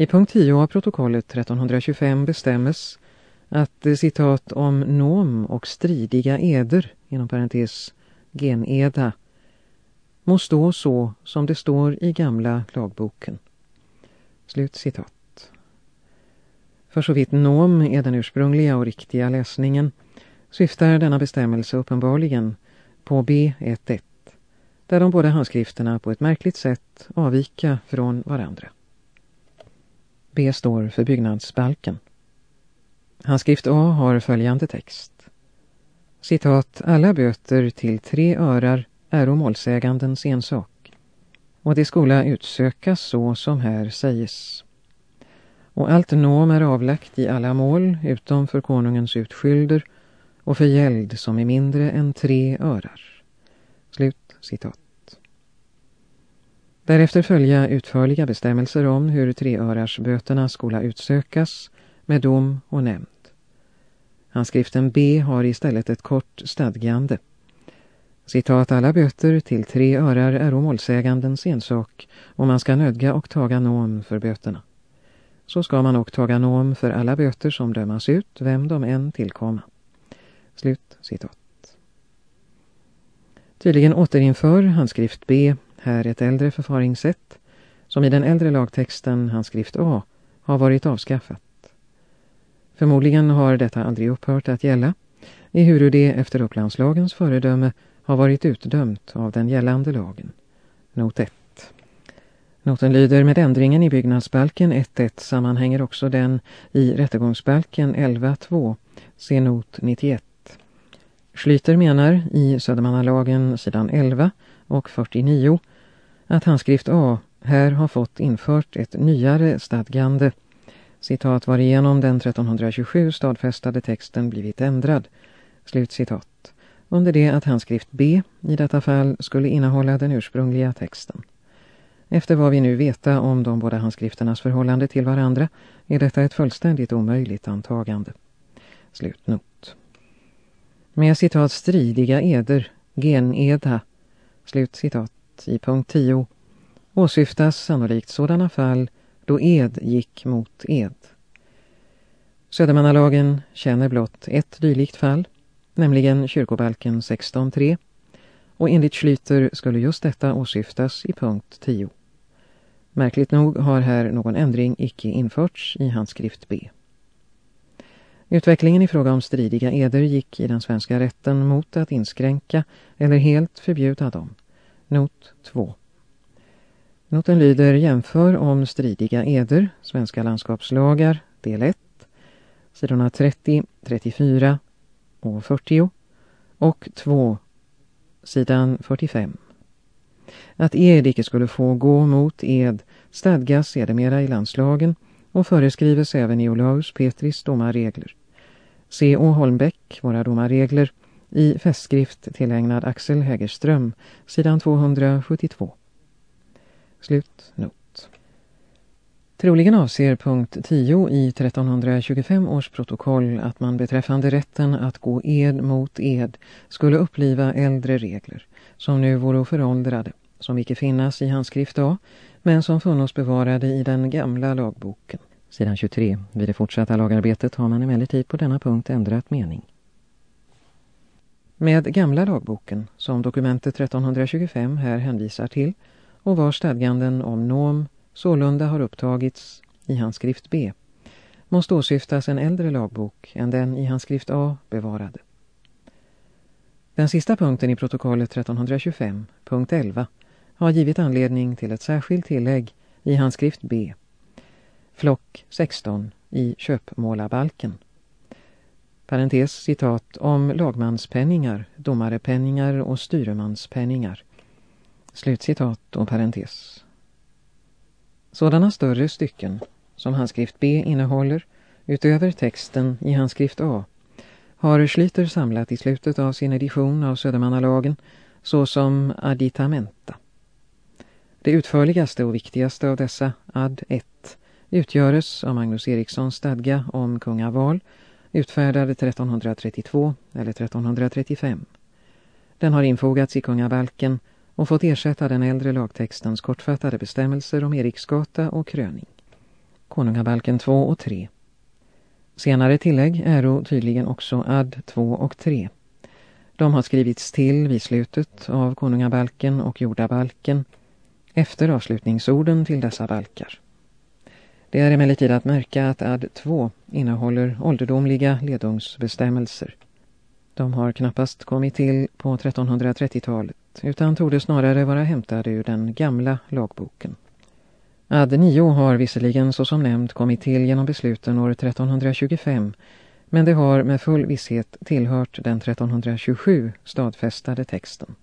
I punkt 10 av protokollet 1325 bestämmes att eh, citat om nom och stridiga eder, inom parentes geneda, må stå så som det står i gamla lagboken. Slut citat. För så vitt nom är den ursprungliga och riktiga läsningen syftar denna bestämmelse uppenbarligen på B11 där de båda handskrifterna på ett märkligt sätt avvika från varandra. B står för byggnadsbalken. Handskrift A har följande text. Citat, alla böter till tre örar är och målsägandens ensak. Och det skola utsökas så som här säges. Och allt nom är avlagt i alla mål utom för konungens utskylder och för gäld som är mindre än tre örar. Slut citat. Därefter följa utförliga bestämmelser om hur treörarsböterna skola utsökas med dom och nämnd. Handskriften B har istället ett kort stadgande. Citat alla böter till tre örar är målsägandens ensak och man ska nödga och taga nom för böterna. Så ska man och taga nom för alla böter som dömas ut, vem de än tillkomma. Slut citat. Tydligen återinför handskrift B här ett äldre förfaringssätt som i den äldre lagtexten handskrift A har varit avskaffat. Förmodligen har detta aldrig upphört att gälla, ehuru det efter upplandslagens föredöme har varit utdömt av den gällande lagen. Not 1. Noten lyder med ändringen i byggnadsbalken 1.1 sammanhänger också den i rättegångsbalken 11.2, se not 91. Schlyter menar i Södermannalagen sidan 11 och 49 att handskrift A här har fått infört ett nyare stadgande, citat varigenom den 1327 stadfästade texten blivit ändrad, slut citat under det att handskrift B i detta fall skulle innehålla den ursprungliga texten. Efter vad vi nu veta om de båda handskrifternas förhållande till varandra är detta ett fullständigt omöjligt antagande. Slutnot. Med citat stridiga eder, geneda, slutcitat, i punkt 10 åsyftas sannolikt sådana fall då ed gick mot ed. Södermannalagen känner blott ett dylikt fall, nämligen kyrkobalken 16.3 och enligt Schlyter skulle just detta åsyftas i punkt 10. Märkligt nog har här någon ändring icke införts i handskrift B. Utvecklingen i fråga om stridiga eder gick i den svenska rätten mot att inskränka eller helt förbjuda dem. Not 2. Noten lyder jämför om stridiga eder, svenska landskapslagar, del 1, sidorna 30, 34 och 40 och 2, sidan 45. Att ed icke skulle få gå mot ed stadgas sedermera i landslagen och föreskrives även i Olaus Petris domarregler. C.O. Holmbäck, våra domarregler, i festskrift tillägnad Axel Hägerström, sidan 272. Slut not. Troligen avser punkt 10 i 1325 års protokoll att man beträffande rätten att gå ed mot ed skulle uppliva äldre regler som nu vore föråldrade, som icke finnas i handskrift A, men som funnits bevarade i den gamla lagboken. Sidan 23. Vid det fortsatta lagarbetet har man emellertid på denna punkt ändrat mening. Med gamla lagboken, som dokumentet 1325 här hänvisar till, och vars stadganden om nom sålunda har upptagits i handskrift B, måste åsyftas en äldre lagbok än den i handskrift A bevarade. Den sista punkten i protokollet 1325, punkt 11, har givit anledning till ett särskilt tillägg i handskrift B, flock 16 i köpmålabalken. Parentes citat om lagmanspenningar, domarepenningar och styremanspenningar Slutcitat och parentes. Sådana större stycken som handskrift B innehåller utöver texten i handskrift A har Schlyter samlat i slutet av sin edition av Södermannalagen såsom additamenta. Det utförligaste och viktigaste av dessa, ad 1, utgöres av Magnus Erikssons stadga om kungaval utfärdad 1332 eller 1335. Den har infogats i kungabalken och fått ersätta den äldre lagtextens kortfattade bestämmelser om Eriksgata och kröning. Konungabalken 2 och 3. Senare tillägg är tydligen också ad 2 och 3. De har skrivits till vid slutet av Konungabalken och Jordabalken efter avslutningsorden till dessa balkar. Det är emellertid att märka att ad 2 innehåller ålderdomliga ledungsbestämmelser. De har knappast kommit till på 1330-talet utan torde snarare vara hämtade ur den gamla lagboken. Ad 9 har visserligen såsom nämnt kommit till genom besluten år 1325 men det har med full visshet tillhört den 1327 stadfästade texten.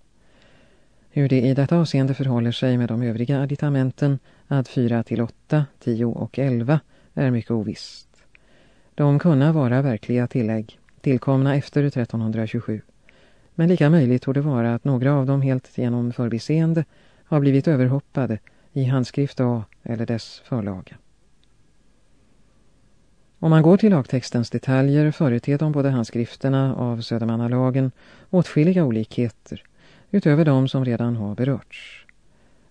Hur det i detta avseende förhåller sig med de övriga additamenten ad 4 till 8, 10 och 11 är mycket ovisst. De kunna vara verkliga tillägg, tillkomna efter 1327. Men lika möjligt torde vara att några av dem helt genom förbiseende har blivit överhoppade i handskrift A eller dess förlaga. Om man går till lagtextens detaljer företer de båda handskrifterna av Södermannalagen åtskilliga olikheter utöver de som redan har berörts.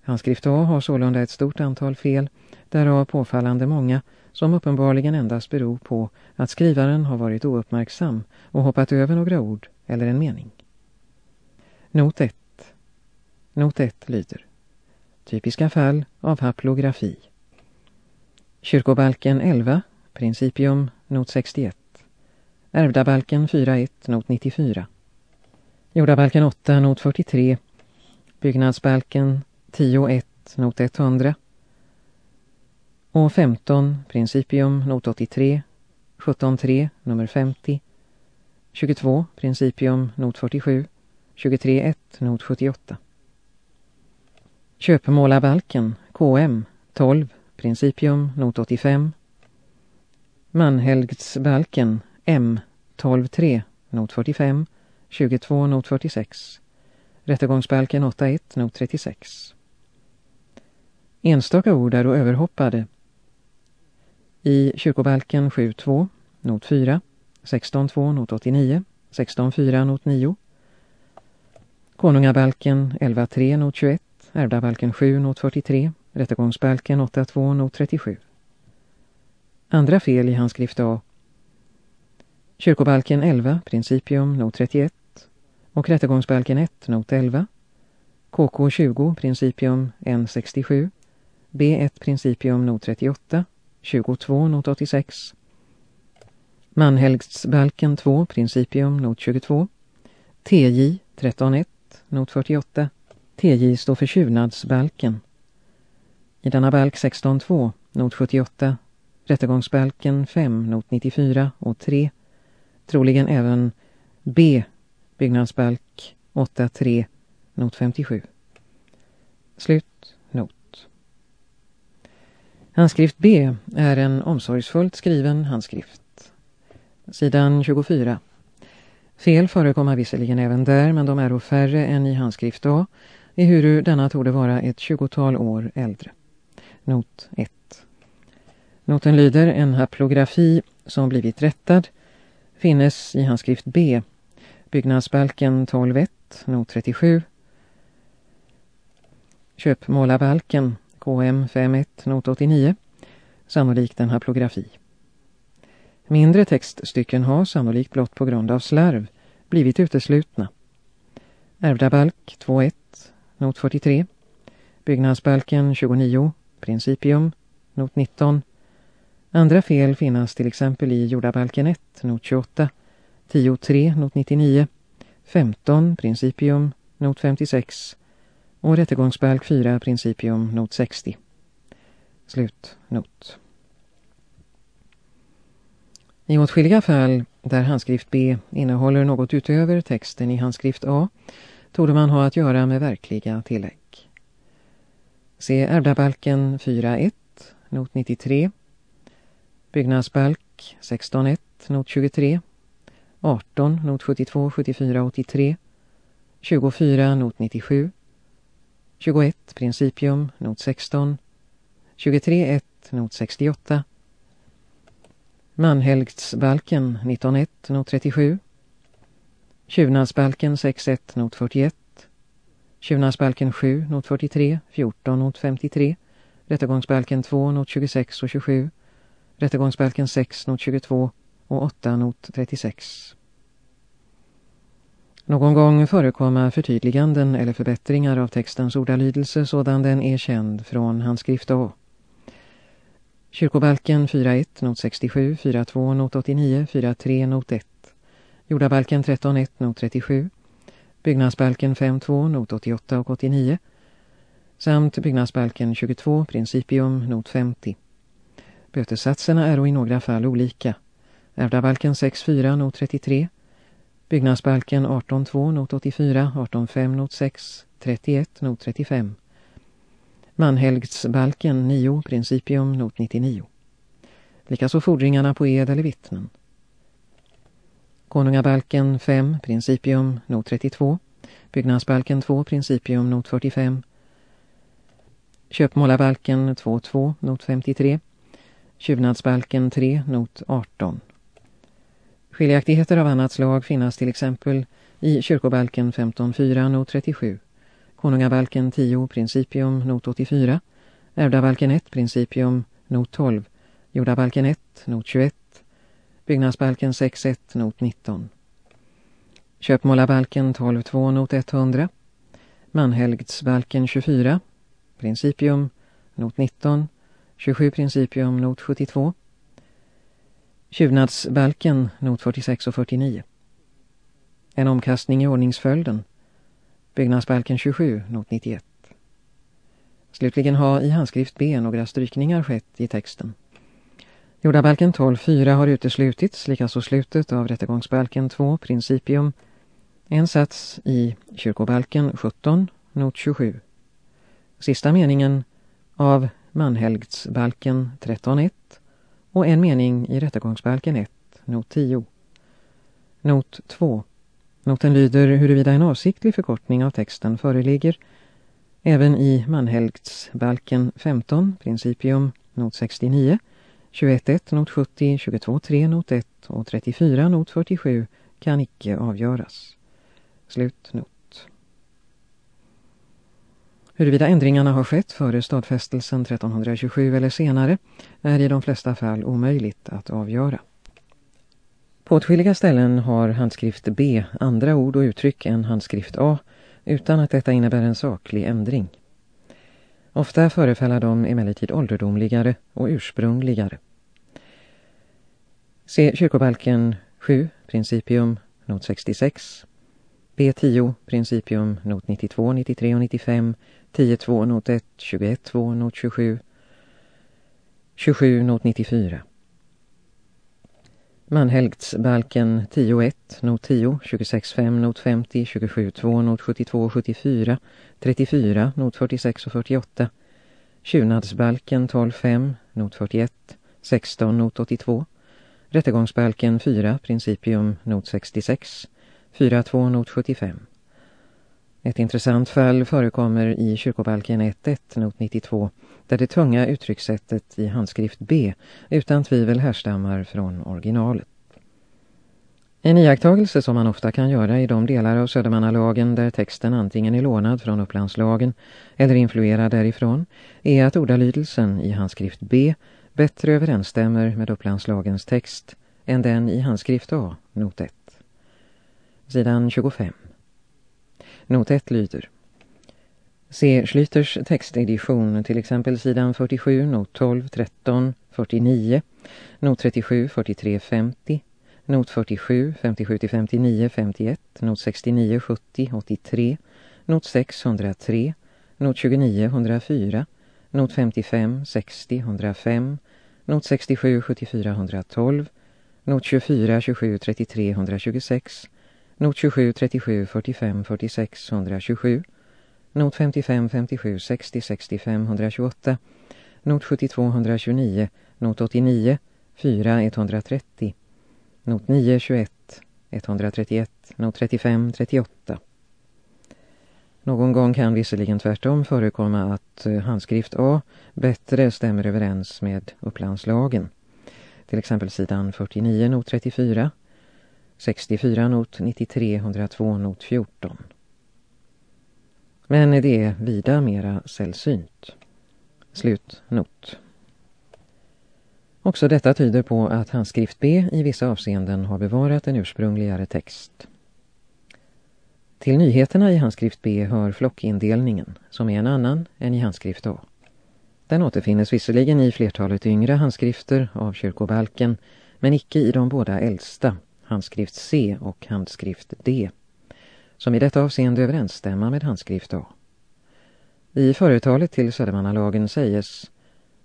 Handskrift A har sålunda ett stort antal fel, därav påfallande många som uppenbarligen endast beror på att skrivaren har varit ouppmärksam och hoppat över några ord eller en mening. Not 1. Not 1 lyder Typiska fall av haplografi. Kyrkobalken 11, Principium, not 61. Ärvdabalken 4.1, not 94. Jordabalken 8, not 43. Byggnadsbalken 10.1, not 100. Och 15, Principium, not 83. 17.3, nummer 50. 22, Principium, not 47. 23.1, not 78. Köpmålarbalken, KM, 12, Principium, not 85. Manhelgdsbalken, M, 12.3, not 45. 22, not 46. Rättegångsbalken 8.1, not 36. Enstaka ord är då överhoppade. I kyrkobalken 7.2, not 4. 16.2, not 89. 16.4, not 9. Konungabalken 11.3, not 21. Ärvdabalken 7, not 43. Rättegångsbalken 8.2, not 37. Andra fel i hans skrift A. Kyrkobalken 11, Principium, not 31 och Rättegångsbalken 1, not 11. KK 20, Principium N67. B1, Principium, not 38. 22, not 86. Manhelgdsbalken 2, Principium, not 22. TJ 13.1, not 48. TJ står för tjuvnadsbalken. I denna balk 16.2, not 78, rättegångsbalken 5, not 94 och 3, troligen även B, byggnadsbalk 8.3, not 57. Slut, not. Handskrift B är en omsorgsfullt skriven handskrift. Sidan 24. Fel förekommer visserligen även där men de är färre än i handskrift A ehuru denna torde vara ett tjugotal år äldre. Not 1. Noten lyder en haplografi som blivit rättad finnes i handskrift B. Byggnadsbalken 12.1, not 37. Köpmålarbalken KM 5.1, not 89. Sannolikt en haplografi. Mindre textstycken har sannolikt blott på grund av slarv blivit uteslutna. Ärvda balk 2.1 not 43. Byggnadsbalken 29, Principium, not 19. Andra fel finnas till exempel i jordabalken 1, not 28, 10.3, not 99, 15, Principium, not 56 och rättegångsbalk 4, Principium, not 60. Slut, not. I åtskilliga fall där handskrift B innehåller något utöver texten i handskrift A torde man ha att göra med verkliga tillägg. Se ärvdabalken 4.1, not 93. Byggnadsbalk 16.1, not 23. 18, not 72, 74, 83. 24, not 97. 21, principium, not 16. 23.1, not 68. Manhelgdsbalken 19.1, not 37. Tjuvnadsbalken 6.1 not 41. Tjuvnadsbalken 7 not 43, 14 not 53. Rättegångsbalken 2 not 26 och 27. Rättegångsbalken 6, not 22 och 8, not 36. Någon gång förekommer förtydliganden eller förbättringar av textens ordalydelse sådan den är känd från handskrift A. Kyrkobalken 4.1, not 67, 4.2, not 89, 4.3, not 1. Jordabalken 13.1, not 37. Byggnadsbalken 5.2, not 88 och 89. Samt byggnadsbalken 22, principium, not 50. Bötesatserna är i några fall olika. Ärvdabalken 6.4, not 33. Byggnadsbalken 18.2, not 84, 18.5, not 6, 31, not 35. Manhelgdsbalken 9, principium, not 99. Likaså fordringarna på ed eller vittnen. Konungabalken 5, principium, not 32. Byggnadsbalken 2, principium, not 45. Köpmålarbalken 2.2, not 53. Tjuvnadsbalken 3, not 18. Skiljaktigheter av annat slag finnas till exempel i kyrkobalken 15.4, not 37. Konungabalken 10, principium, not 84. Ärvdabalken 1, principium, not 12. Jordabalken 1, not 21. Byggnadsbalken 6.1, not 19. Köpmålarbalken 12.2, not 100. Manhelgdsbalken 24. Principium, not 19. 27 Principium, not 72. Tjuvnadsbalken, not 46 och 49. En omkastning i ordningsföljden. Byggnadsbalken 27, not 91. Slutligen har i handskrift B några strykningar skett i texten. Jordabalken 12.4 har uteslutits, likaså slutet av rättegångsbalken 2, principium. En sats i kyrkobalken 17, not 27. Sista meningen av Manhelgdsbalken 13.1 och en mening i rättegångsbalken 1, not 10. Not 2. Noten lyder huruvida en avsiktlig förkortning av texten föreligger. Även i Manhelgdsbalken 15, principium, not 69, 21.1, not 70, 22.3, not 1 och 34, not 47 kan icke avgöras. Slut not. Huruvida ändringarna har skett före stadfästelsen 1327 eller senare är i de flesta fall omöjligt att avgöra. På åtskilliga ställen har handskrift B andra ord och uttryck än handskrift A utan att detta innebär en saklig ändring. Ofta förefaller de emellertid ålderdomligare och ursprungligare. Se kyrkobalken 7, principium, not 66, B10, principium, not 92, 93 och 95, 10 2 not 1, 21 2 not 27, 27 not 94. Manhelgdsbalken 10.1 not 10, 26.5 not 50, 27.2 not 72 74, 34 not 46 och 48. Tjuvnadsbalken 12.5 not 41, 16 not 82. Rättegångsbalken 4 principium not 66, 4.2 not 75. Ett intressant fall förekommer i kyrkobalken 1.1, not 92, där det tunga uttryckssättet i handskrift B utan tvivel härstammar från originalet. En iakttagelse som man ofta kan göra i de delar av Södermannalagen där texten antingen är lånad från Upplandslagen eller influerad därifrån är att ordalydelsen i handskrift B bättre överensstämmer med Upplandslagens text än den i handskrift A, not 1. Sidan 25. Not 1 lyder. Se Schlyters textedition, till exempel sidan 47, not 12, 13, 49, not 37, 43, 50, not 47, 57-59, 51, not 69, 70, 83, not 603, not 29, 104, not 55, 60, 105, not 67, 74, 112, not 24, 27, 33, 126, Not 27, 37, 45, 46, 127. Not 55, 57, 60, 65, 128. Not 72, 129. Not 89, 4, 130. Not 9, 21, 131. Not 35, 38. Någon gång kan visserligen tvärtom förekomma att eh, handskrift A bättre stämmer överens med upplandslagen. Till exempel sidan 49, not 34, 64 not 93, 102 not 14. Men det är vida mera sällsynt. Slut not. Också detta tyder på att handskrift B i vissa avseenden har bevarat en ursprungligare text. Till nyheterna i handskrift B hör flockindelningen, som är en annan än i handskrift A. Den återfinnes visserligen i flertalet yngre handskrifter av kyrkobalken, men icke i de båda äldsta, handskrift C och handskrift D, som i detta avseende överensstämmer med handskrift A. I företalet till Södermannalagen sägs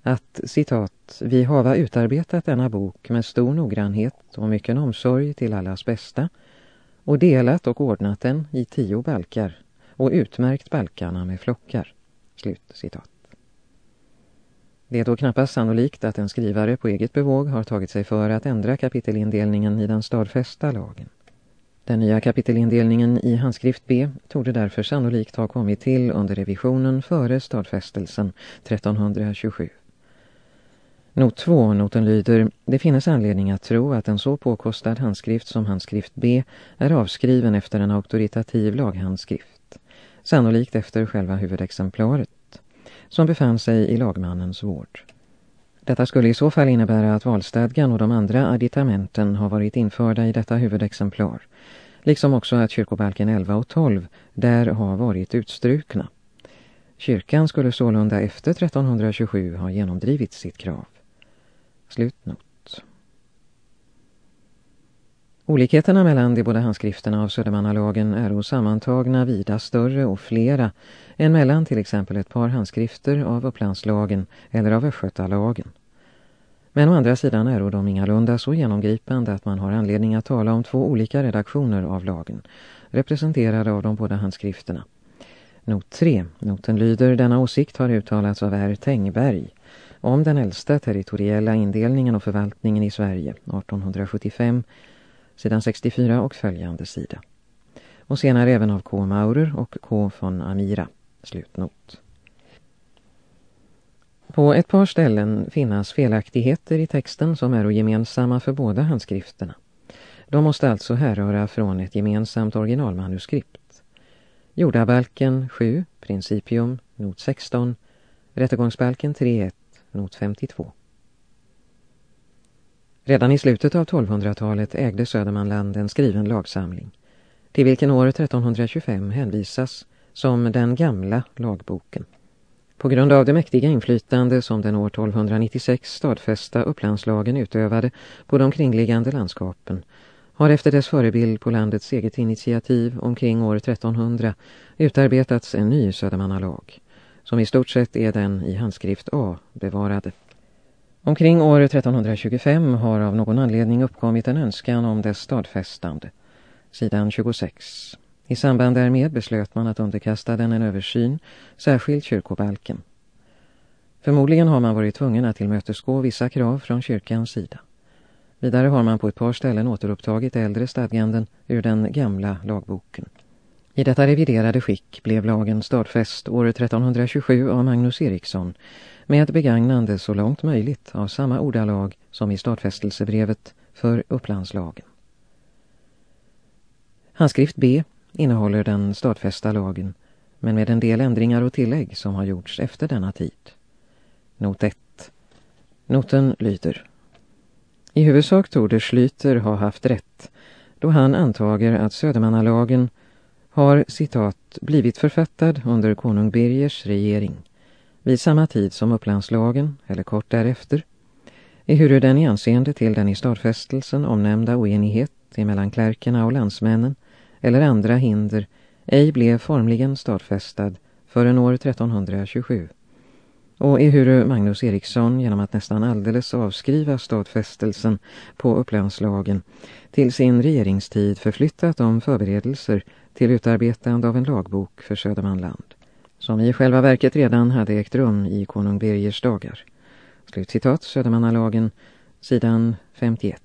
att, citat, vi hava utarbetat denna bok med stor noggrannhet och mycket omsorg till allas bästa och delat och ordnat den i tio balkar och utmärkt balkarna med flockar. Slut citat. Det är då knappast sannolikt att en skrivare på eget bevåg har tagit sig för att ändra kapitelindelningen i den stadfästa lagen. Den nya kapitelindelningen i handskrift B torde därför sannolikt ha kommit till under revisionen före stadfästelsen 1327. Not 2, noten lyder, det finns anledning att tro att en så påkostad handskrift som handskrift B är avskriven efter en auktoritativ laghandskrift, sannolikt efter själva huvudexemplaret, som befann sig i lagmannens vård. Detta skulle i så fall innebära att valstadgan och de andra aditamenten har varit införda i detta huvudexemplar, liksom också att kyrkobalken 11 och 12 där har varit utstrukna. Kyrkan skulle sålunda efter 1327 ha genomdrivit sitt krav. Slutnot. Olikheterna mellan de båda handskrifterna av Södermannalagen är sammantagna vida större och flera än mellan till exempel ett par handskrifter av Upplandslagen eller av Östgötalagen. Men å andra sidan är de ingalunda så genomgripande att man har anledning att tala om två olika redaktioner av lagen, representerade av de båda handskrifterna. Not 3. Noten lyder, denna åsikt har uttalats av R. Tengberg om den äldsta territoriella indelningen och förvaltningen i Sverige 1875, sidan 64 och följande sida. Och senare även av K. Maurer och K. von Amira. Slutnot. På ett par ställen finnas felaktigheter i texten som är gemensamma för båda handskrifterna. De måste alltså härröra från ett gemensamt originalmanuskript. Jordabalken 7, Principium, not 16, Rättegångsbalken 3.1 not 52. Redan i slutet av 1200-talet ägde Södermanland en skriven lagsamling, till vilken år 1325 hänvisas som den gamla lagboken. På grund av det mäktiga inflytande som den år 1296 stadfästa upplandslagen utövade på de kringliggande landskapen har efter dess förebild på landets eget initiativ omkring år 1300 utarbetats en ny Södermannalag som i stort sett är den i handskrift A bevarade. Omkring år 1325 har av någon anledning uppkommit en önskan om dess stadfästande. Sidan 26. I samband därmed beslöt man att underkasta den en översyn, särskilt kyrkobalken. Förmodligen har man varit tvungen att tillmötesgå vissa krav från kyrkans sida. Vidare har man på ett par ställen återupptagit äldre stadganden ur den gamla lagboken. I detta reviderade skick blev lagen stadfäst år 1327 av Magnus Eriksson med begagnande så långt möjligt av samma ordalag som i stadfästelsebrevet för Upplandslagen. Handskrift B innehåller den stadfästa lagen men med en del ändringar och tillägg som har gjorts efter denna tid. Not 1. Noten lyder. I huvudsak torde Schlyter ha haft rätt då han antager att Södermannalagen har, citat, blivit författad under konung Birgers regering vid samma tid som upplandslagen, eller kort därefter, ehuru den i anseende till den i stadfästelsen omnämnda oenighet emellan klärkerna och landsmännen eller andra hinder ej blev formligen stadfästad förrän år 1327 och ehuru Magnus Eriksson genom att nästan alldeles avskriva stadfästelsen på upplandslagen till sin regeringstid förflyttat de förberedelser till utarbetande av en lagbok för Södermanland, som i själva verket redan hade ägt rum i konung Birgers dagar. Slutcitat Södermannalagen, sidan 51.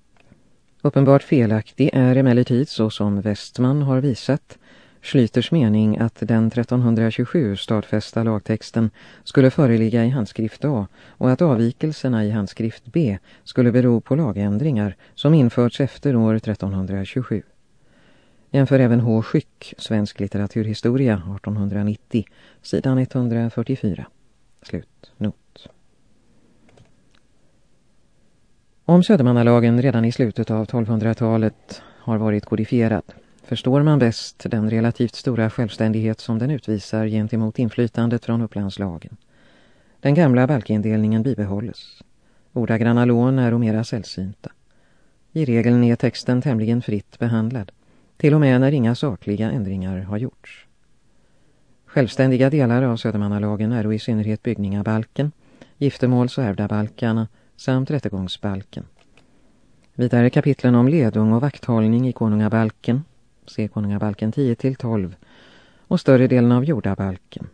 Uppenbart felaktig är emellertid så som Westman har visat Schlyters mening att den 1327 stadfästa lagtexten skulle föreligga i handskrift A och att avvikelserna i handskrift B skulle bero på lagändringar som införts efter år 1327. Jämför även H. Skyck, Svensk litteraturhistoria 1890, sidan 144. Slut. Not. Om Södermannalagen redan i slutet av 1200-talet har varit kodifierad förstår man bäst den relativt stora självständighet som den utvisar gentemot inflytandet från Upplandslagen. Den gamla balkindelningen bibehålles. Ordagranna lån är mera sällsynta. I regeln är texten tämligen fritt behandlad, till och med när inga sakliga ändringar har gjorts. Självständiga delar av Södermannalagen är och i synnerhet byggningabalken, giftermåls- och ärvdabalkarna samt rättegångsbalken. Vidare kapitlen om ledung och vakthållning i konungabalken, se konungabalken 10-12, och större delen av jordabalken.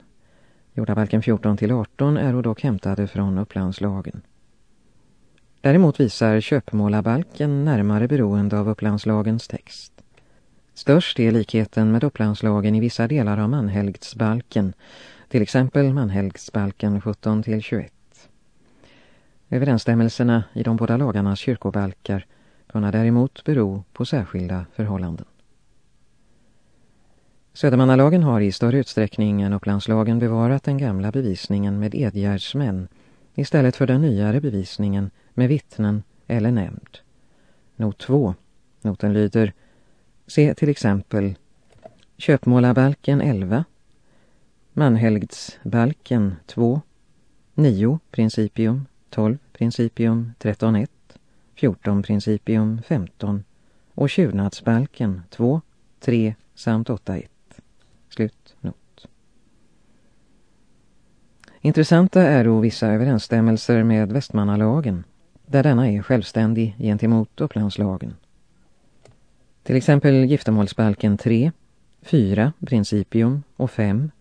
Jordabalken 14-18 är och dock hämtade från Upplandslagen. Däremot visar köpmålabalken närmare beroende av Upplandslagens text. Störst är likheten med Upplandslagen i vissa delar av Manhelgtsbalken, till exempel Manhelgtsbalken 17-21. Överensstämmelserna i de båda lagarnas kyrkobalkar kunna däremot bero på särskilda förhållanden. Södermannalagen har i större utsträckning än Upplandslagen bevarat den gamla bevisningen med edgärdsmän istället för den nyare bevisningen med vittnen eller nämnd. Not 2. Noten lyder Se till exempel Köpmålabalken 11 Manhelgdsbalken 2 9 Principium 12 Principium 13.1 14 Principium 15 och Tjurnadsbalken 2, 3 samt 8.1. Slutnot. Intressanta är då vissa överensstämmelser med Västmannalagen där denna är självständig gentemot Upplandslagen. Till exempel giftermålsbalken 3, 4, Principium och 5.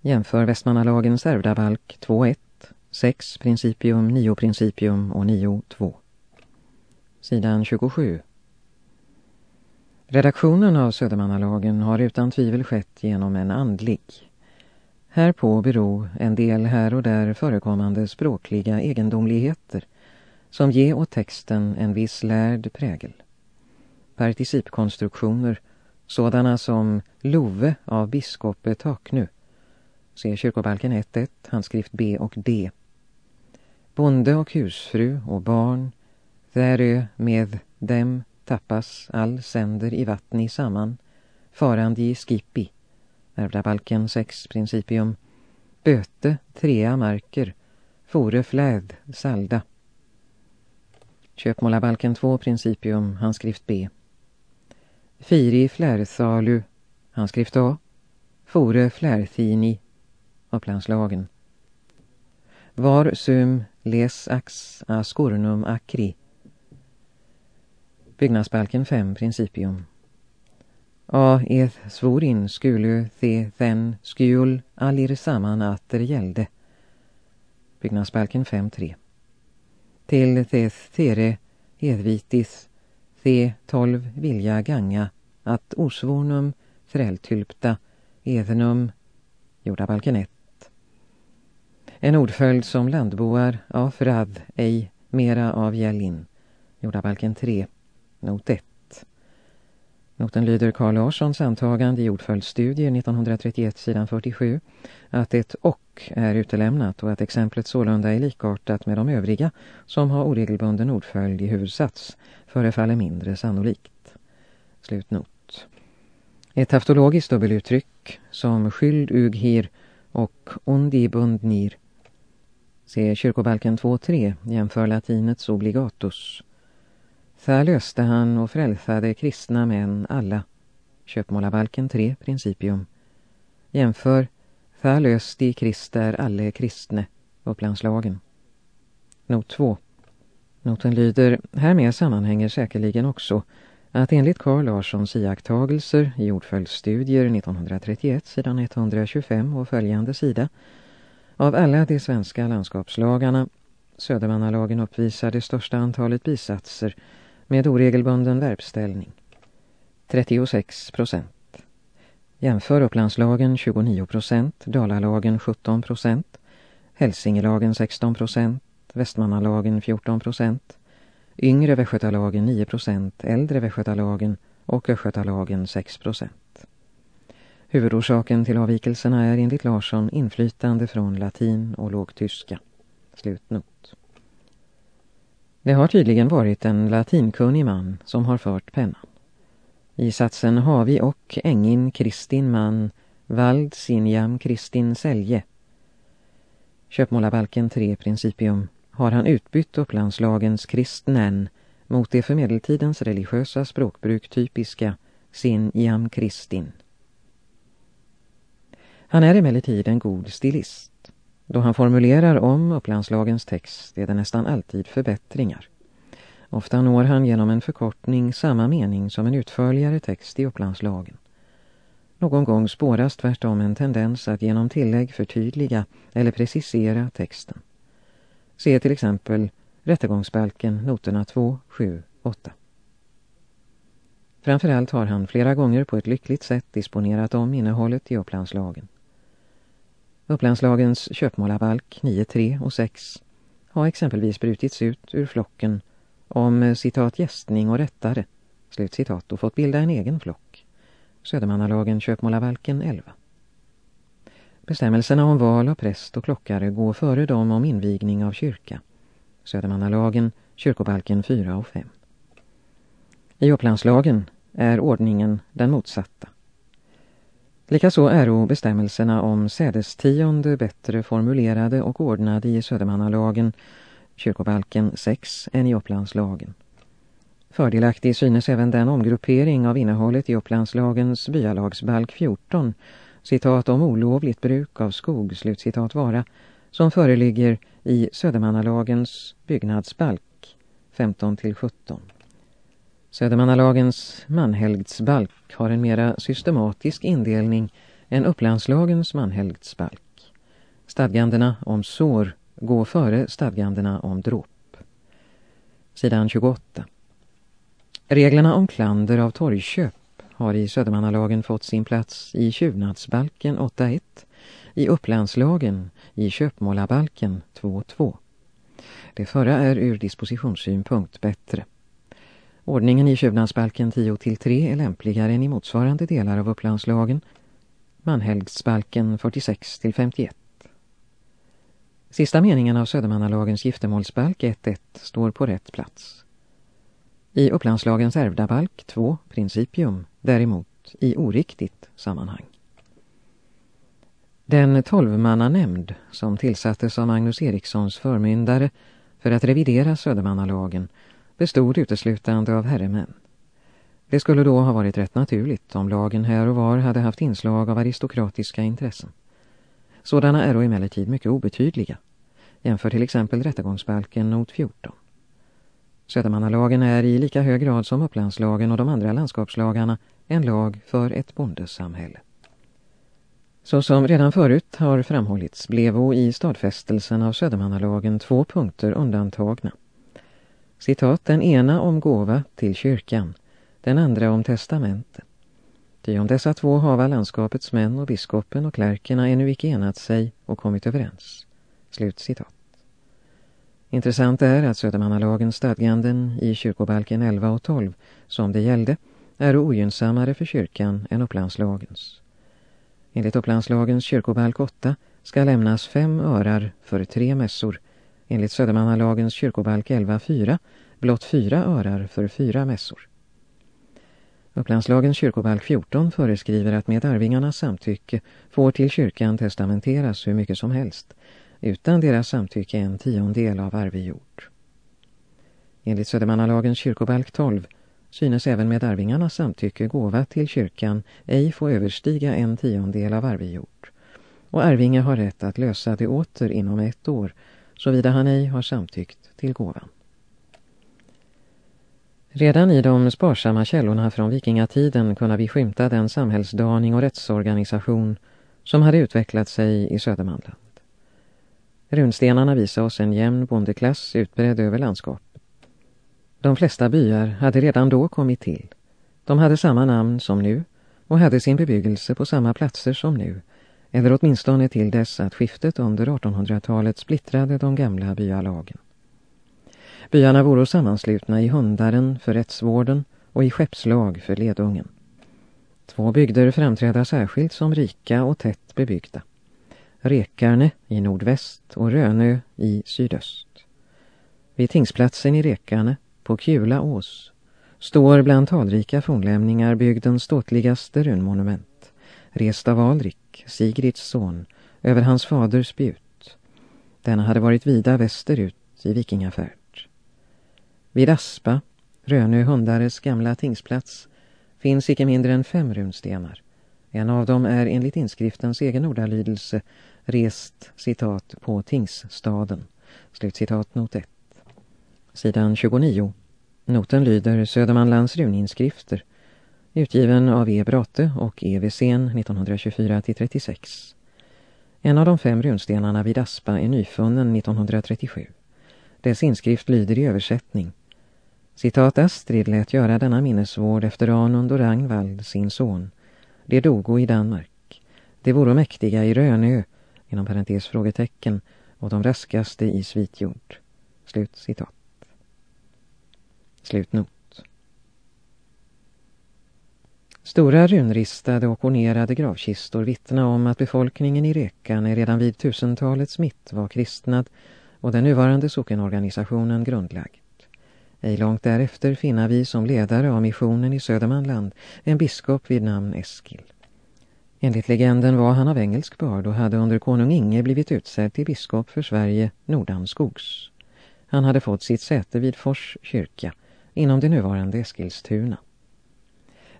Jämför Västmannalagens ärvdabalk 2.1, 6, Principium, 9, Principium och 9.2. Sidan 27. Redaktionen av Södermannalagen har utan tvivel skett genom en andlig. Härpå beror en del här och där förekommande språkliga egendomligheter som ger åt texten en viss lärd prägel. Participkonstruktioner, sådana som Love av biskopet Taknu, se kyrkobalken 1.1, handskrift B och D. Bonde och husfru och barn, därö med dem tappas all sänder i vattni samman, farande i skippi, ärvdabalken 6 principium, böte, trea marker, fore fläd, salda. Köpmålabalken 2 principium, handskrift B. Firi flärthalu, handskrift A. Fore flärthini, Upplandslagen. Var sum les ax ascornum acri. Byggnadsbalken 5 principium. A eth svorin skulle the then skjul allir samman atter gällde. Byggnadsbalken 5.3. Till theth tere edvitis the tolv vilja ganga att osvornum frältylpta edenum jordabalken 1. En ordföljd som landboar av frad ej mera av gällin jordabalken 3 not 1. Noten lyder Carl Larssons antagande i ordföljdsstudier 1931 sidan 47 att ett och är utelämnat och att exemplet sålunda är likartat med de övriga som har oregelbunden ordföljd i huvudsats förefaller mindre sannolikt. Slutnot. Ett haftologiskt dubbeluttryck som skyld ughir och ondibundnir. Se kyrkobalken 2.3 jämför latinets obligatus där löste han och frälsade kristna män alla. Köpmålabalken 3, principium. Jämför Där löste i krister alle kristne, Upplandslagen. Not 2. Noten lyder, härmed sammanhänger säkerligen också att enligt Carl Larssons iakttagelser i ordföljdsstudier 1931 sidan 125 och följande sida av alla de svenska landskapslagarna Södermannalagen uppvisar det största antalet bisatser med oregelbunden verbställning. 36 procent. Jämför Upplandslagen 29 procent, Dalalagen 17 procent, Hälsingelagen 16 procent, Västmannalagen 14 procent, Yngre Västgötalagen 9 procent, Äldre Västgötalagen och Östgötalagen 6 procent. Huvudorsaken till avvikelserna är enligt Larsson inflytande från latin och lågtyska. Slutnot. Det har tydligen varit en latinkunnig man som har fört pennan. I satsen har vi och engin kristin man, vald sinjam kristin sälje. Köpmålarbalken 3 principium har han utbytt upplandslagens kristnen mot det för medeltidens religiösa språkbruk typiska sin jam kristin. Han är emellertid en god stilist. Då han formulerar om upplandslagens text är det nästan alltid förbättringar. Ofta når han genom en förkortning samma mening som en utförligare text i upplandslagen. Någon gång spåras tvärtom en tendens att genom tillägg förtydliga eller precisera texten. Se till exempel rättegångsbalken noterna 2, 7, 8. Framförallt har han flera gånger på ett lyckligt sätt disponerat om innehållet i upplandslagen. Upplandslagens köpmålarbalk 9.3 och 6 har exempelvis brutits ut ur flocken om eh, citat gästning och rättare, slutcitat, och fått bilda en egen flock. Södermannalagen köpmålarbalken 11. Bestämmelserna om val av präst och klockare går före dem om invigning av kyrka. Södermannalagen, kyrkobalken 4 och 5. I Upplandslagen är ordningen den motsatta. Likaså är bestämmelserna om sädestionde bättre formulerade och ordnade i Södermannalagen, kyrkobalken 6, än i Upplandslagen. Fördelaktig synes även den omgruppering av innehållet i Upplandslagens byalagsbalk 14 citat om olovligt bruk av skog, slutcitat vara, som föreligger i Södermannalagens byggnadsbalk 15-17. Södermannalagens manhelgdsbalk har en mera systematisk indelning än Upplandslagens manhelgdsbalk. Stadgandena om sår går före stadgandena om dråp. Sidan 28. Reglerna om klander av torgköp har i Södermannalagen fått sin plats i Tjuvnadsbalken 8.1, i Upplandslagen, i Köpmålabalken 2.2. Det förra är ur dispositionssynpunkt bättre. Ordningen i Tjuvnadsbalken 10-3 är lämpligare än i motsvarande delar av Upplandslagen, Manhelgsbalken 46-51. Sista meningen av Södermannalagens giftermålsbalk 1.1 står på rätt plats. I Upplandslagens ärvda balk 2, principium, däremot i oriktigt sammanhang. Den tolvmannanämnd som tillsattes av Magnus Erikssons förmyndare för att revidera Södermannalagen bestod uteslutande av herremän. Det skulle då ha varit rätt naturligt om lagen här och var hade haft inslag av aristokratiska intressen. Sådana är då emellertid mycket obetydliga. Jämför till exempel rättegångsbalken not 14. Södermannalagen är i lika hög grad som Upplandslagen och de andra landskapslagarna en lag för ett bondesamhälle. Så som redan förut har framhållits blev i stadfästelsen av Södermannalagen två punkter undantagna. Citat, den ena om gåva till kyrkan, den andra om testamente. Ty om dessa två hava landskapets män och biskopen och klärkerna ännu icke enat sig och kommit överens. Slut citat. Intressant är att Södermannalagens stadganden i kyrkobalken 11 och 12, som det gällde, är ogynnsammare för kyrkan än Upplandslagens. Enligt Upplandslagens kyrkobalk 8 ska lämnas fem örar för tre mässor. Enligt Södermannalagens kyrkobalk 11.4 blott fyra örar för fyra mässor. Upplandslagens kyrkobalk 14 föreskriver att med arvingarnas samtycke får till kyrkan testamenteras hur mycket som helst, utan deras samtycke en tiondel av arvejord. Enligt Södermannalagens kyrkobalk 12 synes även med arvingarnas samtycke gåva till kyrkan ej få överstiga en tiondel av arvejord. Och arvinge har rätt att lösa det åter inom ett år, såvida han ej har samtyckt till gåvan. Redan i de sparsamma källorna från vikingatiden kunde vi skymta den samhällsdaning och rättsorganisation som hade utvecklat sig i Södermanland. Runstenarna visade oss en jämn bondeklass utbredd över landskapet. De flesta byar hade redan då kommit till. De hade samma namn som nu och hade sin bebyggelse på samma platser som nu, eller åtminstone till dess att skiftet under 1800-talet splittrade de gamla byalagen. Byarna vore sammanslutna i hundaren för rättsvården och i skeppslag för ledungen. Två bygder framträdde särskilt som rika och tätt bebyggda. Rekarne i nordväst och Rönö i sydöst. Vid tingsplatsen i Rekarne, på Kulaås, står bland talrika fornlämningar bygdens ståtligaste runmonument, rest av Alrik, Sigrids son, över hans faders spjut. Denna hade varit vida västerut i vikingafärd. Vid Aspa, Rönö Hundares gamla tingsplats, finns icke mindre än fem runstenar. En av dem är enligt inskriftens egen ordalydelse rest, citat, på tingsstaden. Slutcitat not 1. Sidan 29. Noten lyder Södermanlands runinskrifter, utgiven av E. Brate och E. Wessén 1924-36. En av de fem runstenarna vid Aspa är nyfunnen 1937. Dess inskrift lyder i översättning. Citat Astrid lät göra denna minnesvård efter Anund och Ragnvald, sin son. De dogo i Danmark. De vore mäktiga i Rönö, inom parentes frågetecken, och de raskaste i Svitjord. Slut citat. Slutnot. Stora runristade och ornerade gravkistor vittnar om att befolkningen i Rekan redan vid tusentalets mitt var kristnad och den nuvarande sockenorganisationen grundlagd. Ej långt därefter finner vi som ledare av missionen i Södermanland en biskop vid namn Eskil. Enligt legenden var han av engelsk börd och hade under konung Inge blivit utsedd till biskop för Sverige Nordanskogs. Han hade fått sitt säte vid Fors kyrka inom det nuvarande Eskilstuna.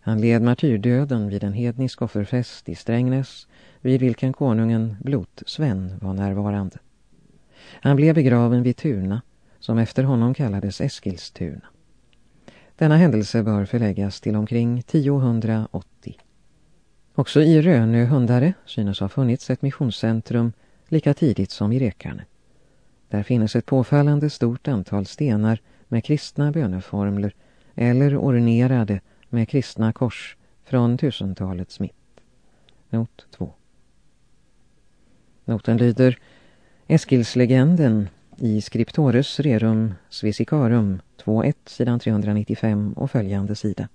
Han led martyrdöden vid en hednisk offerfest i Strängnäs vid vilken konungen Blotsven var närvarande. Han blev begraven vid Tuna som efter honom kallades Eskilstuna. Denna händelse bör förläggas till omkring 1080. Också i Rönö Hundare synes ha funnits ett missionscentrum lika tidigt som i Rekarne. Där finns ett påfallande stort antal stenar med kristna böneformler eller ornerade med kristna kors från tusentalets mitt. Not 2. Noten lyder Eskilslegenden i Scriptores Rerum Svisicarum 2.1 sidan 395 och följande sida.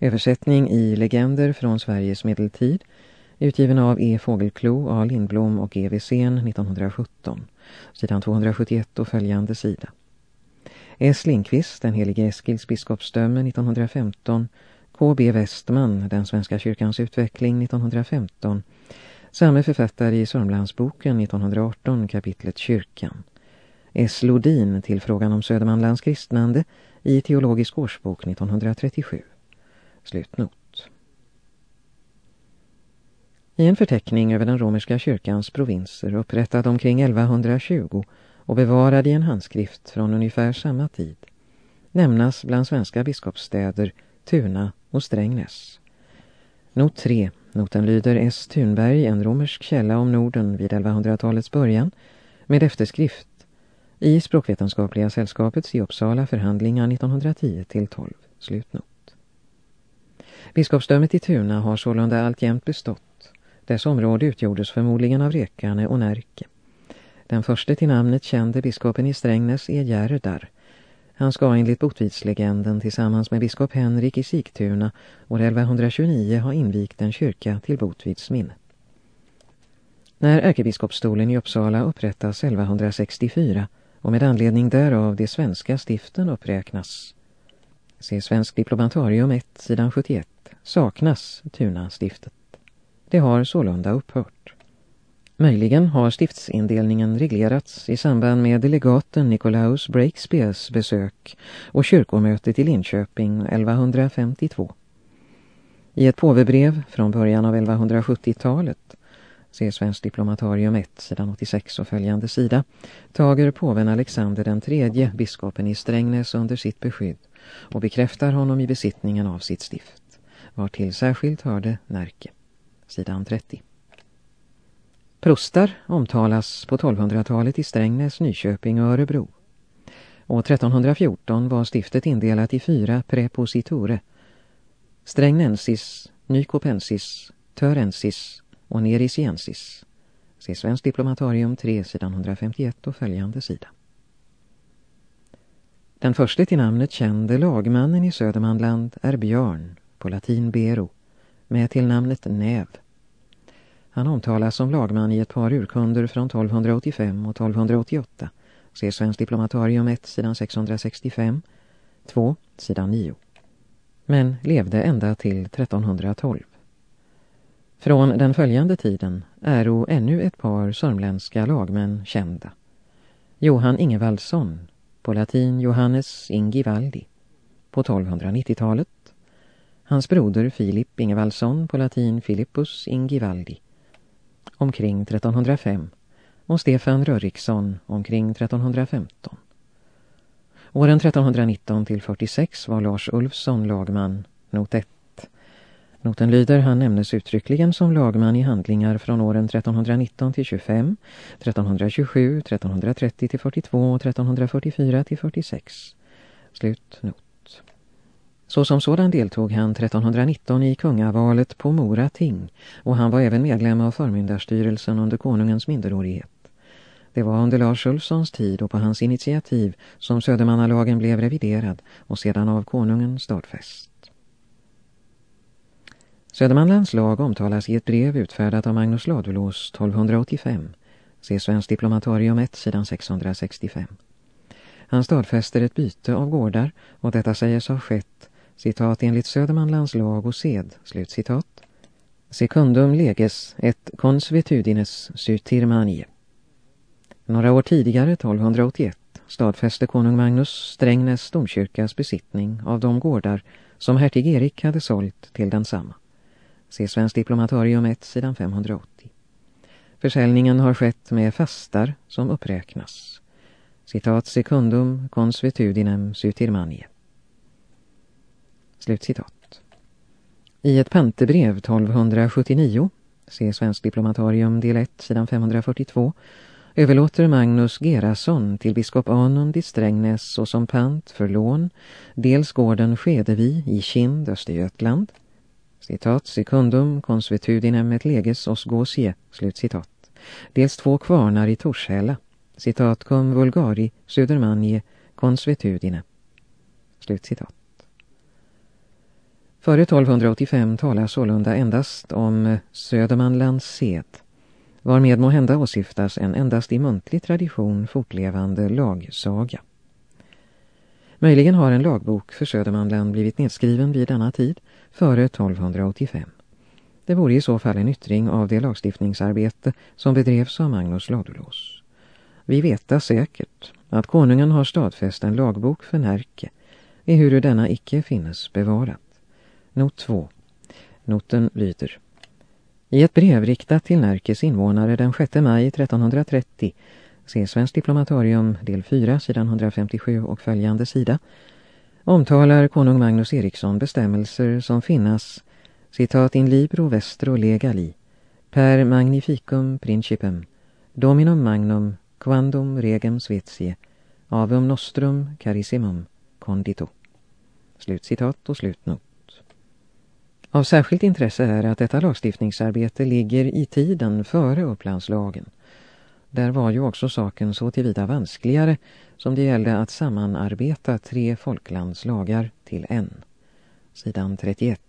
Översättning i Legender från Sveriges medeltid utgiven av E. Fågelklo, A. Lindblom och E. Wesen 1917 sidan 271 och följande sida. S. Lindqvist, den helige Eskils biskopsdöme 1915 K.B. Westman, den svenska kyrkans utveckling 1915 Samme författare i Sörmlandsboken 1918 kapitlet Kyrkan. S. Lodin till frågan om Södermanlands kristnande i Teologisk årsbok 1937. Slutnot. I en förteckning över den romerska kyrkans provinser upprättad omkring 1120 och bevarad i en handskrift från ungefär samma tid nämnas bland svenska biskopsstäder Tuna och Strängnäs. Not 3 Noten lyder S. Thunberg, en romersk källa om Norden vid 1100-talets början, med efterskrift i Språkvetenskapliga sällskapets i Uppsala förhandlingar 1910-12. Slutnot. Biskopsdömet i Tuna har sålunda alltjämt bestått. Dess område utgjordes förmodligen av Rekane och Närke. Den första till namnet kände biskopen i Strängnäs är Gerdar. han ska enligt Botvidslegenden tillsammans med biskop Henrik i Sigtuna år 1129 ha invigt en kyrka till Botvids minne. När ärkebiskopstolen i Uppsala upprättas 1164 och med anledning därav de svenska stiften uppräknas, se Svensk diplomatarium 1, sidan 71, saknas Tuna stiftet. Det har sålunda upphört. Möjligen har stiftsindelningen reglerats i samband med delegaten Nikolaus Breakspears besök och kyrkomötet i Linköping 1152. I ett påvebrev från början av 1170-talet, se Svensk diplomatarium 1, sidan 86 och följande sida, tager påven Alexander den tredje biskopen i Strängnäs under sitt beskydd och bekräftar honom i besittningen av sitt stift, var till särskilt hörde Närke, sidan 30. Prostar omtalas på 1200-talet i Strängnäs, Nyköping och Örebro. Och 1314 var stiftet indelat i fyra prepositore. Strängnensis, Nykopensis, Törensis och Nerisiensis. Se Svensk diplomatarium 3 sidan 151 och följande sida. Den första till namnet kände lagmannen i Södermanland är Björn, på latin Bero, med till namnet Näv. Han omtalas som lagman i ett par urkunder från 1285 och 1288 Se Svensk Diplomatarium 1, sidan 665. 2, sidan 9. Men levde ända till 1312. Från den följande tiden är ännu ett par sörmländska lagmän kända. Johan Ingevaldsson, på latin Johannes Ingivaldi, på 1290-talet. Hans broder Filip Ingevaldsson, på latin Philippus Ingivaldi, omkring 1305 och Stefan Röriksson omkring 1315. Åren 1319 till 46 var Lars Ulfsson lagman, not 1. Noten lyder, han nämnes uttryckligen som lagman i handlingar från åren 1319 till 25, 1327, 1330 till 42 och 1344 till 46. Slut not. Så som sådan deltog han 1319 i kungavalet på Mora ting och han var även medlem av förmyndarstyrelsen under konungens minderårighet. Det var under Lars Ulfssons tid och på hans initiativ som Södermannalagen blev reviderad och sedan av konungen stadfäst. Södermanlands lag omtalas i ett brev utfärdat av Magnus Ladulås 1285. Se Svensk Diplomatarium 1, sidan 665. Han stadfäster ett byte av gårdar och detta sägs ha skett, citat, enligt Södermanlands lag och sed, slut citat. Secundum leges et consuetudines sutirmanie. Några år tidigare, 1281, stadfäste konung Magnus Strängnäs domkyrkas besittning av de gårdar som hertig Erik hade sålt till densamma. Se Svensk Diplomatarium 1, sidan 580. Försäljningen har skett med fastar som uppräknas. Citat secundum consuetudinem sutirmanie. Slutcitat. I ett pantebrev 1279, se Svensk Diplomatarium del 1, sidan 542, överlåter Magnus Gerasson till biskop Anund i Strängnäs och som pant för lån dels gården Skedevi i Kind, Östergötland, citat secundum consuetudinem et leges os gosie, slutcitat, dels två kvarnar i Torshälla, citat cum vulgari Södermanje consuetudine, slutcitat. Före 1285 talar sålunda endast om eh, Södermanlands sed varmed må hända åsyftas en endast i muntlig tradition fortlevande lagsaga. Möjligen har en lagbok för Södermanland blivit nedskriven vid denna tid, före 1285. Det vore i så fall en yttring av det lagstiftningsarbete som bedrevs av Magnus Ladulås. Vi veta säkert att konungen har stadfäst en lagbok för Närke, ehuru denna icke finnes bevarad. Not 2. Noten lyder. I ett brev riktat till Närkes invånare den 6 maj 1330 se Svensk Diplomatarium del 4 sidan 157 och följande sida omtalar konung Magnus Eriksson bestämmelser som finnas citat in libro vestro legali per magnificum principem dominum magnum quandum regem svetie avum nostrum carissimum condito. Slutcitat och slutnot. Av särskilt intresse är att detta lagstiftningsarbete ligger i tiden före upplandslagen. Där var ju också saken så tillvida vanskligare som det gällde att sammanarbeta tre folklandslagar till en. Sidan 31.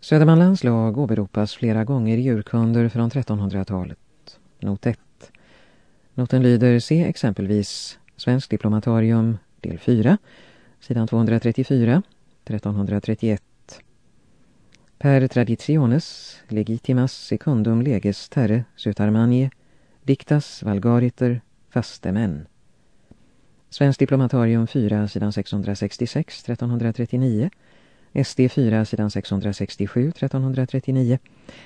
Södermanlands lag åberopas flera gånger i urkunder från 1300-talet. Not 1. Noten lyder se exempelvis Svensk Diplomatarium del 4, sidan 234 1331. Per traditiones legitimas secundum leges terre sutarmanie dictas valgariter fastemän. Svensk diplomatarium 4 sidan 666 1339 SD 4 sidan 667 1339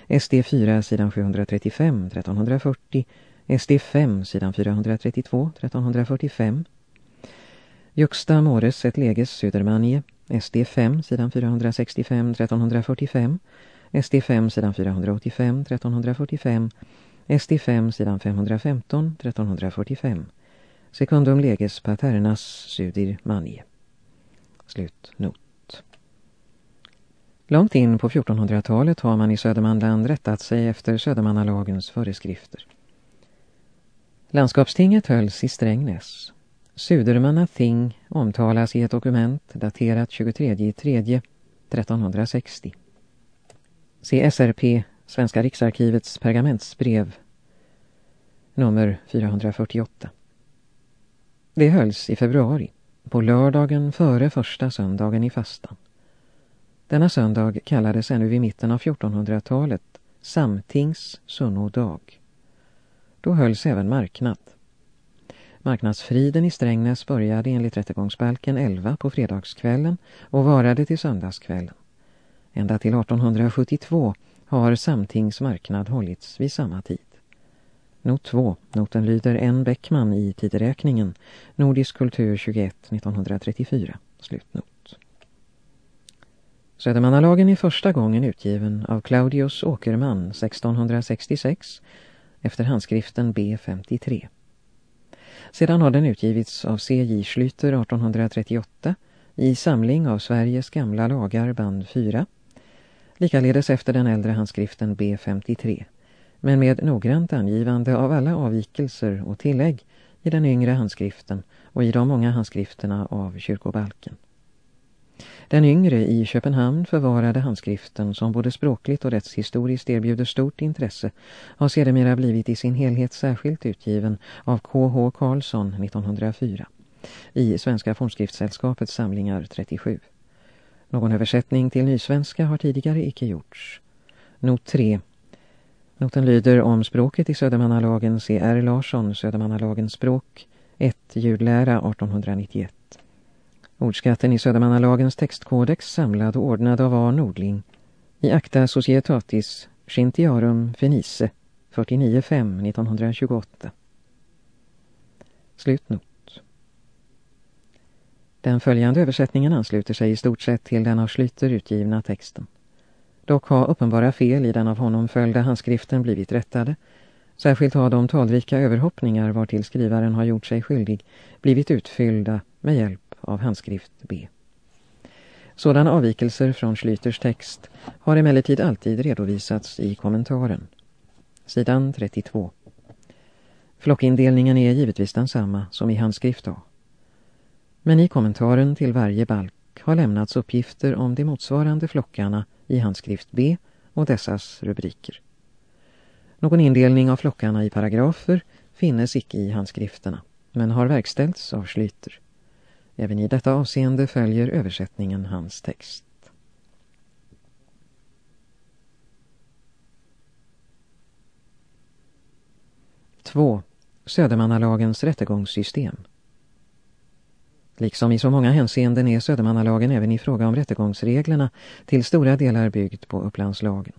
SD 4 sidan 735 1340 SD 5 sidan 432 1345 Juxta mores et leges Södermanie SD 5 sidan 465 1345 SD 5 sidan 485 1345 SD 5 sidan 515 1345 Secundum leges paternas sudir manie. Slut not. Långt in på 1400-talet har man i Södermanland rättat sig efter Södermannalagens föreskrifter. Landskapstinget hölls i Strängnäs. Sudermanna Thing omtalas i ett dokument daterat 23 3 1360. CSRP, Svenska riksarkivets pergamentsbrev. nummer 448. Det hölls i februari, på lördagen före första söndagen i fastan. Denna söndag kallades ännu vid mitten av 1400-talet Samtings sunnodag. Då hölls även marknad. Marknadsfriden i Strängnäs började enligt rättegångsbalken 11 på fredagskvällen och varade till söndagskvällen. Ända till 1872 har Samtings marknad hållits vid samma tid. Not 2. Noten lyder N. Bäckman i tideräkningen. Nordisk kultur 21 1934. Slutnot. Södermannalagen är första gången utgiven av Claudius Åkerman 1666 efter handskriften B53. Sedan har den utgivits av C.J. Schlüter 1838 i samling av Sveriges gamla lagar band 4, likaledes efter den äldre handskriften B53, men med noggrant angivande av alla avvikelser och tillägg i den yngre handskriften och i de många handskrifterna av kyrkobalken. Den yngre i Köpenhamn förvarade handskriften som både språkligt och rättshistoriskt erbjuder stort intresse har sedermera blivit i sin helhet särskilt utgiven av K.H. Karlsson 1904 i Svenska Fornskriftssällskapets samlingar 37. Någon översättning till nysvenska har tidigare icke gjorts. Not 3. Noten lyder om språket i Södermannalagen C.R. Larsson, Södermannalagens språk, 1. Ljudlära 1891. Ordskatten i Södermannalagens textkodex samlad och ordnad av A. Nordling. I Acta Societatis Scintiarum Fenice 49.5 1928. Slutnot. Den följande översättningen ansluter sig i stort sett till den av Schlyter utgivna texten. Dock har uppenbara fel i den av honom följda handskriften blivit rättade. Särskilt har de talrika överhoppningar var till skrivaren har gjort sig skyldig blivit utfyllda med hjälp av handskrift B. Sådana avvikelser från Schlyters text har emellertid alltid redovisats i kommentaren. Sidan 32. Flockindelningen är givetvis densamma som i handskrift A. Men i kommentaren till varje balk har lämnats uppgifter om de motsvarande flockarna i handskrift B och dessas rubriker. Någon indelning av flockarna i paragrafer finnes icke i handskrifterna, men har verkställts av Schlyter. Även i detta avseende följer översättningen hans text. Två. Södermannalagens rättegångssystem. Liksom i så många hänseenden är Södermannalagen även i fråga om rättegångsreglerna till stora delar byggd på Upplandslagen.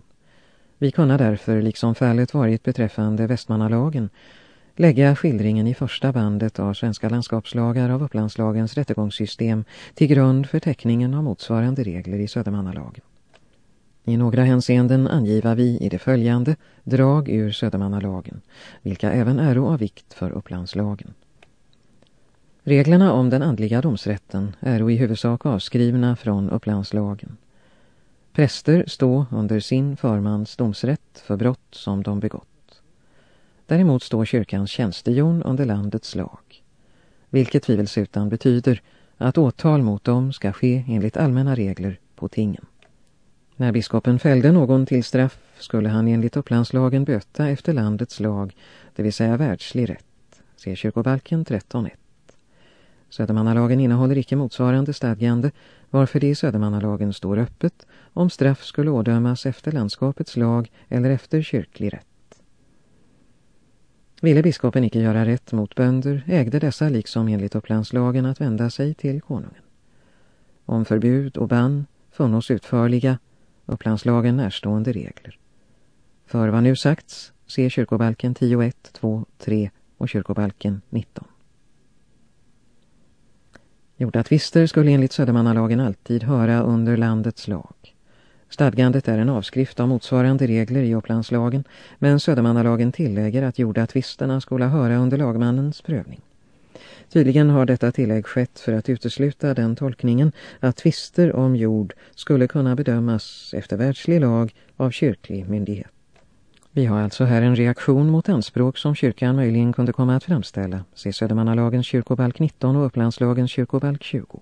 Vi kunna därför, liksom fallet varit beträffande Västmannalagen, lägga skildringen i första bandet av Svenska landskapslagar av Upplandslagens rättegångssystem till grund för teckningen av motsvarande regler i Södermannalagen. I några hänseenden angiva vi i det följande drag ur Södermannalagen, vilka även är av vikt för Upplandslagen. Reglerna om den andliga domsrätten är i huvudsak avskrivna från Upplandslagen. Präster stå under sin förmans domsrätt för brott som de begått. Däremot står kyrkans tjänstejon under landets lag, vilket tvivelsutan betyder att åtal mot dem ska ske enligt allmänna regler på tingen. När biskopen fällde någon till straff skulle han enligt upplandslagen böta efter landets lag, det vill säga världslig rätt. Se kyrkobalken 13.1. Södermannalagen innehåller icke motsvarande stadgande, varför det i Södermannalagen står öppet om straff skulle ådömas efter landskapets lag eller efter kyrklig rätt. Ville biskopen icke göra rätt mot bönder ägde dessa liksom enligt upplandslagen att vända sig till konungen. Om förbud och bann funnos utförliga upplandslagen närstående regler. För vad nu sagts, se kyrkobalken 10.1, 2, 3 och kyrkobalken 19. Gjorda tvister skulle enligt Södermannalagen alltid höra under landets lag. Stadgandet är en avskrift av motsvarande regler i Upplandslagen, men Södermannalagen tillägger att gjorda tvisterna skulle höra under lagmannens prövning. Tydligen har detta tillägg skett för att utesluta den tolkningen att tvister om jord skulle kunna bedömas efter världslig lag av kyrklig myndighet. Vi har alltså här en reaktion mot anspråk som kyrkan möjligen kunde komma att framställa, se Södermannalagens kyrkobalk 19 och Upplandslagens kyrkobalk 20.